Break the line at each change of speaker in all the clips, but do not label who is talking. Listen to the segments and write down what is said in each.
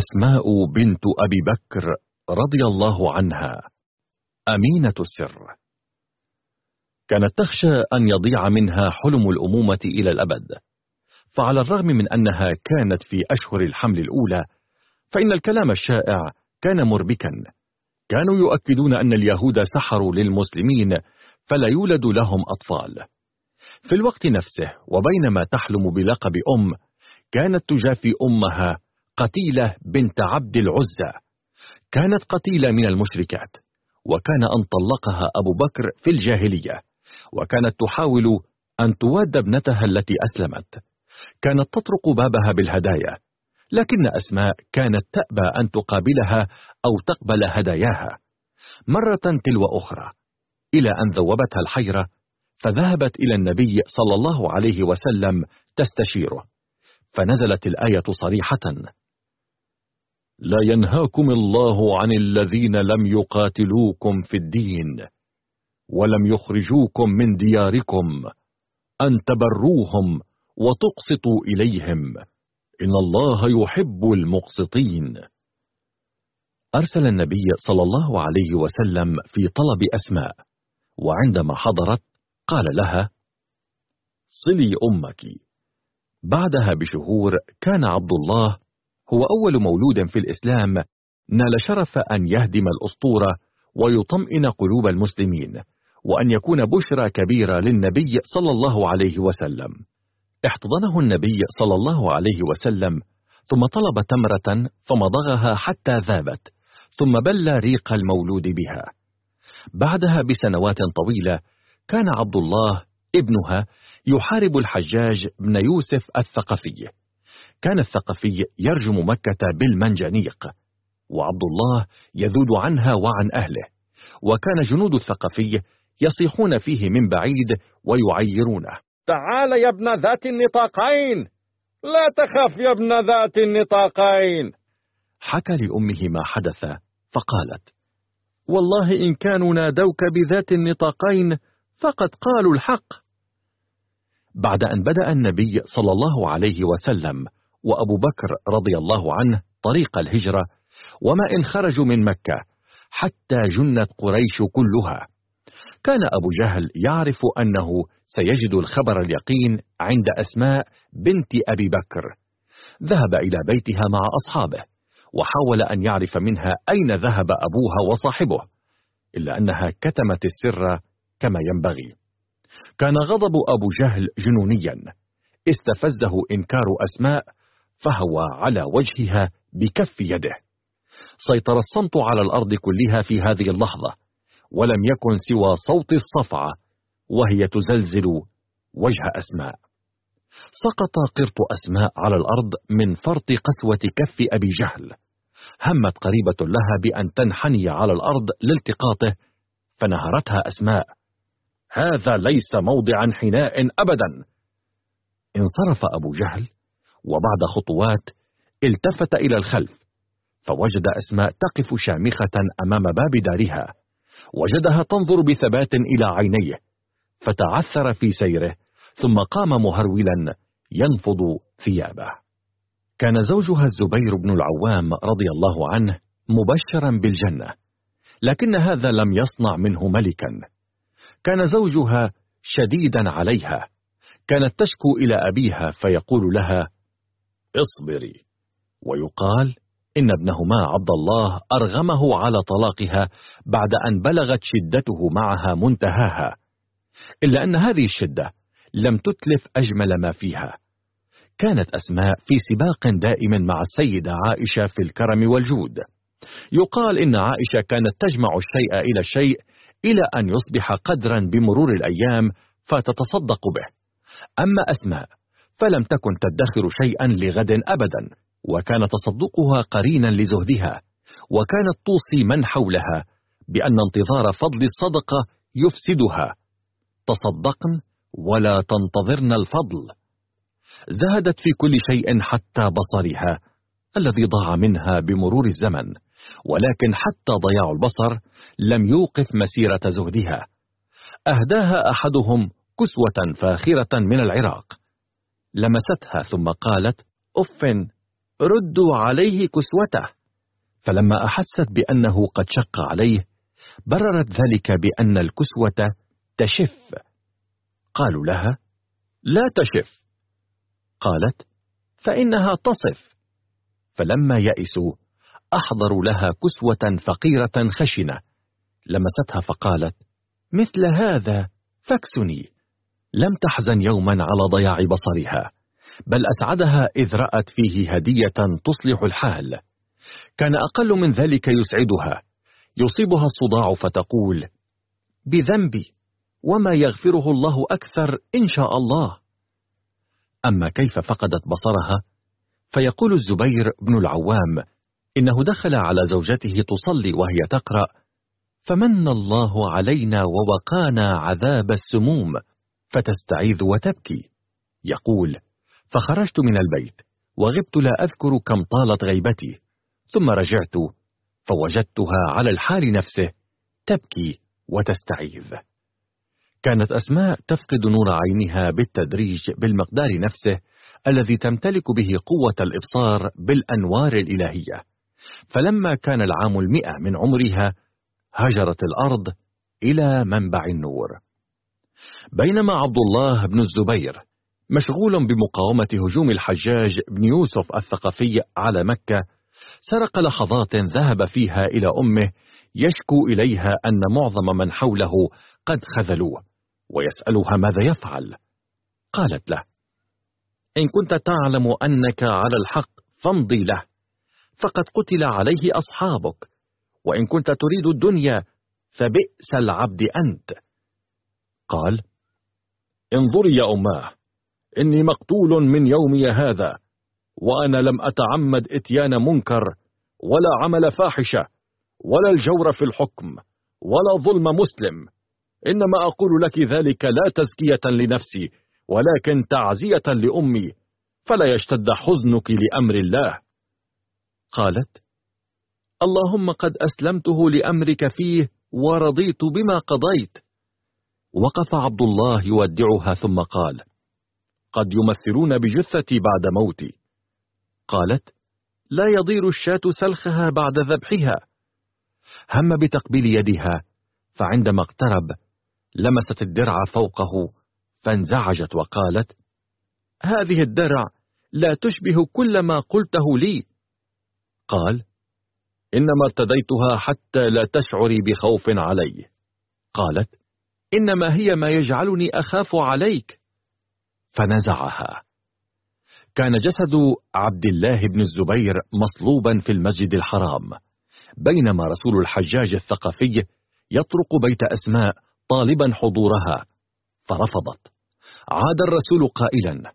أسماء بنت أبي بكر رضي الله عنها أمينة السر كانت تخشى أن يضيع منها حلم الأمومة إلى الأبد فعلى الرغم من أنها كانت في أشهر الحمل الأولى فإن الكلام الشائع كان مربكا كانوا يؤكدون أن اليهود سحروا للمسلمين فلا يولد لهم أطفال في الوقت نفسه وبينما تحلم بلقب أم كانت تجافي أمها قتيلة بنت عبد العزة كانت قتيلة من المشركات وكان أن طلقها أبو بكر في الجاهلية وكانت تحاول أن تواد ابنتها التي أسلمت كانت تطرق بابها بالهدايا لكن أسماء كانت تأبى أن تقابلها أو تقبل هداياها مرة تلو أخرى إلى أن ذوبتها الحيرة فذهبت إلى النبي صلى الله عليه وسلم تستشيره فنزلت الآية صريحة لا ينهاكم الله عن الذين لم يقاتلوكم في الدين ولم يخرجوكم من دياركم أن تبروهم وتقسطوا إليهم إن الله يحب المقسطين أرسل النبي صلى الله عليه وسلم في طلب أسماء وعندما حضرت قال لها صلي أمك بعدها بشهور كان عبد الله هو أول مولود في الإسلام نال شرف أن يهدم الأسطورة ويطمئن قلوب المسلمين وأن يكون بشرى كبيرة للنبي صلى الله عليه وسلم احتضنه النبي صلى الله عليه وسلم ثم طلب تمرة فمضغها حتى ذابت ثم بلى ريق المولود بها بعدها بسنوات طويلة كان عبد الله ابنها يحارب الحجاج بن يوسف الثقفي كان الثقفي يرجم مكة بالمنجنيق وعبد الله يذود عنها وعن أهله وكان جنود الثقفي يصيحون فيه من بعيد ويعيرونه تعال يا ابن ذات النطاقين لا تخف يا ابن ذات النطاقين حكى لأمه ما حدث فقالت والله إن كانوا نادوك بذات النطاقين فقد قالوا الحق بعد أن بدأ النبي صلى الله عليه وسلم وأبو بكر رضي الله عنه طريق الهجرة وما إن خرجوا من مكة حتى جنت قريش كلها كان أبو جهل يعرف أنه سيجد الخبر اليقين عند أسماء بنت أبي بكر ذهب إلى بيتها مع أصحابه وحاول أن يعرف منها أين ذهب أبوها وصاحبه إلا أنها كتمت السر كما ينبغي كان غضب أبو جهل جنونيا استفزه إنكار أسماء فهوى على وجهها بكف يده سيطر الصمت على الأرض كلها في هذه اللحظة ولم يكن سوى صوت الصفعة وهي تزلزل وجه أسماء سقط قرط أسماء على الأرض من فرط قسوة كف أبي جهل همت قريبة لها بأن تنحني على الأرض لالتقاطه فنهرتها أسماء هذا ليس موضع انحناء أبدا انصرف أبو جهل وبعد خطوات التفت إلى الخلف فوجد أسماء تقف شامخة أمام باب دارها وجدها تنظر بثبات إلى عينيه فتعثر في سيره ثم قام مهرولا ينفض ثيابه كان زوجها الزبير بن العوام رضي الله عنه مبشرا بالجنة لكن هذا لم يصنع منه ملكا كان زوجها شديدا عليها كانت تشكو إلى أبيها فيقول لها اصبري ويقال إن ابنهما عبد الله أرغمه على طلاقها بعد أن بلغت شدته معها منتهاها إلا أن هذه الشدة لم تتلف أجمل ما فيها كانت أسماء في سباق دائم مع السيدة عائشة في الكرم والجود يقال إن عائشة كانت تجمع الشيء إلى الشيء إلى أن يصبح قدرا بمرور الأيام فتتصدق به أما أسماء فلم تكن تدخر شيئا لغد أبدا وكان تصدقها قرينا لزهدها وكانت توصي من حولها بأن انتظار فضل الصدقة يفسدها تصدقن ولا تنتظرن الفضل زهدت في كل شيء حتى بصرها الذي ضاع منها بمرور الزمن ولكن حتى ضياع البصر لم يوقف مسيرة زهدها أهداها أحدهم كسوة فاخرة من العراق لمستها ثم قالت أف ردوا عليه كسوته فلما أحست بأنه قد شق عليه بررت ذلك بأن الكسوة تشف قالوا لها لا تشف قالت فإنها تصف فلما يئسوا أحضروا لها كسوة فقيرة خشنة لمستها فقالت مثل هذا فاكسني لم تحزن يوما على ضياع بصرها بل أسعدها إذ رأت فيه هدية تصلح الحال كان أقل من ذلك يسعدها يصيبها الصداع فتقول بذنبي وما يغفره الله أكثر إن شاء الله أما كيف فقدت بصرها فيقول الزبير بن العوام إنه دخل على زوجته تصلي وهي تقرأ فمن الله علينا ووقانا عذاب السموم فتستعيذ وتبكي يقول فخرجت من البيت وغبت لا أذكر كم طالت غيبتي ثم رجعت فوجدتها على الحال نفسه تبكي وتستعيذ كانت أسماء تفقد نور عينها بالتدريج بالمقدار نفسه الذي تمتلك به قوة الإبصار بالأنوار الإلهية فلما كان العام المئة من عمرها هجرت الأرض إلى منبع النور بينما عبد الله بن الزبير مشغول بمقاومة هجوم الحجاج بن يوسف الثقفي على مكة سرق لحظات ذهب فيها إلى أمه يشكو إليها أن معظم من حوله قد خذلوه ويسألها ماذا يفعل قالت له إن كنت تعلم أنك على الحق فامضي له فقد قتل عليه أصحابك وإن كنت تريد الدنيا فبئس العبد أنت قال انظري يا أماه إني مقتول من يومي هذا وأنا لم أتعمد إتيان منكر ولا عمل فاحشة ولا الجور في الحكم ولا ظلم مسلم إنما أقول لك ذلك لا تزكية لنفسي ولكن تعزية لأمي فلا يشتد حزنك لأمر الله قالت اللهم قد أسلمته لأمرك فيه ورضيت بما قضيت وقف عبد الله يودعها ثم قال قد يمثلون بجثتي بعد موتي قالت لا يضير الشاة سلخها بعد ذبحها هم بتقبيل يدها فعندما اقترب لمست الدرع فوقه فانزعجت وقالت هذه الدرع لا تشبه كل ما قلته لي قال إنما ارتديتها حتى لا تشعري بخوف علي قالت إنما هي ما يجعلني أخاف عليك فنزعها كان جسد عبد الله بن الزبير مصلوبا في المسجد الحرام بينما رسول الحجاج الثقفي يطرق بيت أسماء طالبا حضورها فرفضت عاد الرسول قائلا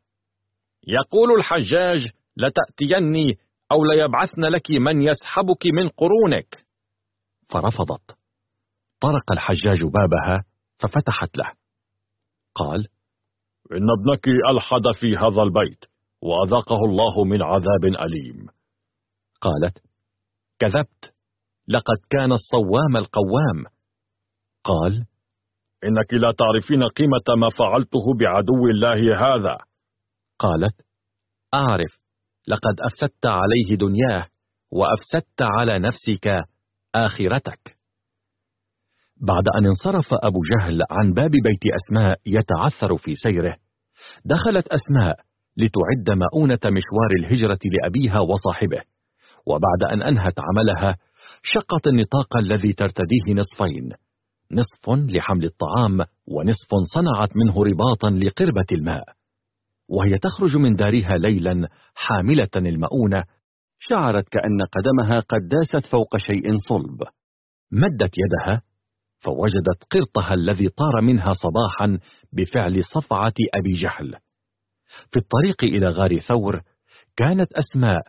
يقول الحجاج لتأتيني أو ليبعثن لك من يسحبك من قرونك فرفضت طرق الحجاج بابها ففتحت له قال إن ابنك ألحد في هذا البيت وأذاقه الله من عذاب أليم قالت كذبت لقد كان الصوام القوام قال إنك لا تعرفين قيمة ما فعلته بعدو الله هذا قالت أعرف لقد أفسدت عليه دنياه وأفسدت على نفسك آخرتك بعد أن انصرف أبو جهل عن باب بيت أسماء يتعثر في سيره دخلت أسماء لتعد مؤونة مشوار الهجرة لأبيها وصاحبه وبعد أن أنهت عملها شقت النطاق الذي ترتديه نصفين نصف لحمل الطعام ونصف صنعت منه رباطا لقربة الماء وهي تخرج من دارها ليلا حاملة المؤونة شعرت كأن قدمها قد داست فوق شيء صلب مدت يدها فوجدت قرطها الذي طار منها صباحا بفعل صفعة أبي جهل في الطريق إلى غار ثور كانت أسماء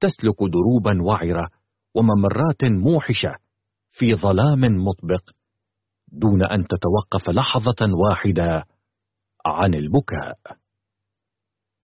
تسلك دروبا وعرة وممرات موحشة في ظلام مطبق دون أن تتوقف لحظة واحدة عن البكاء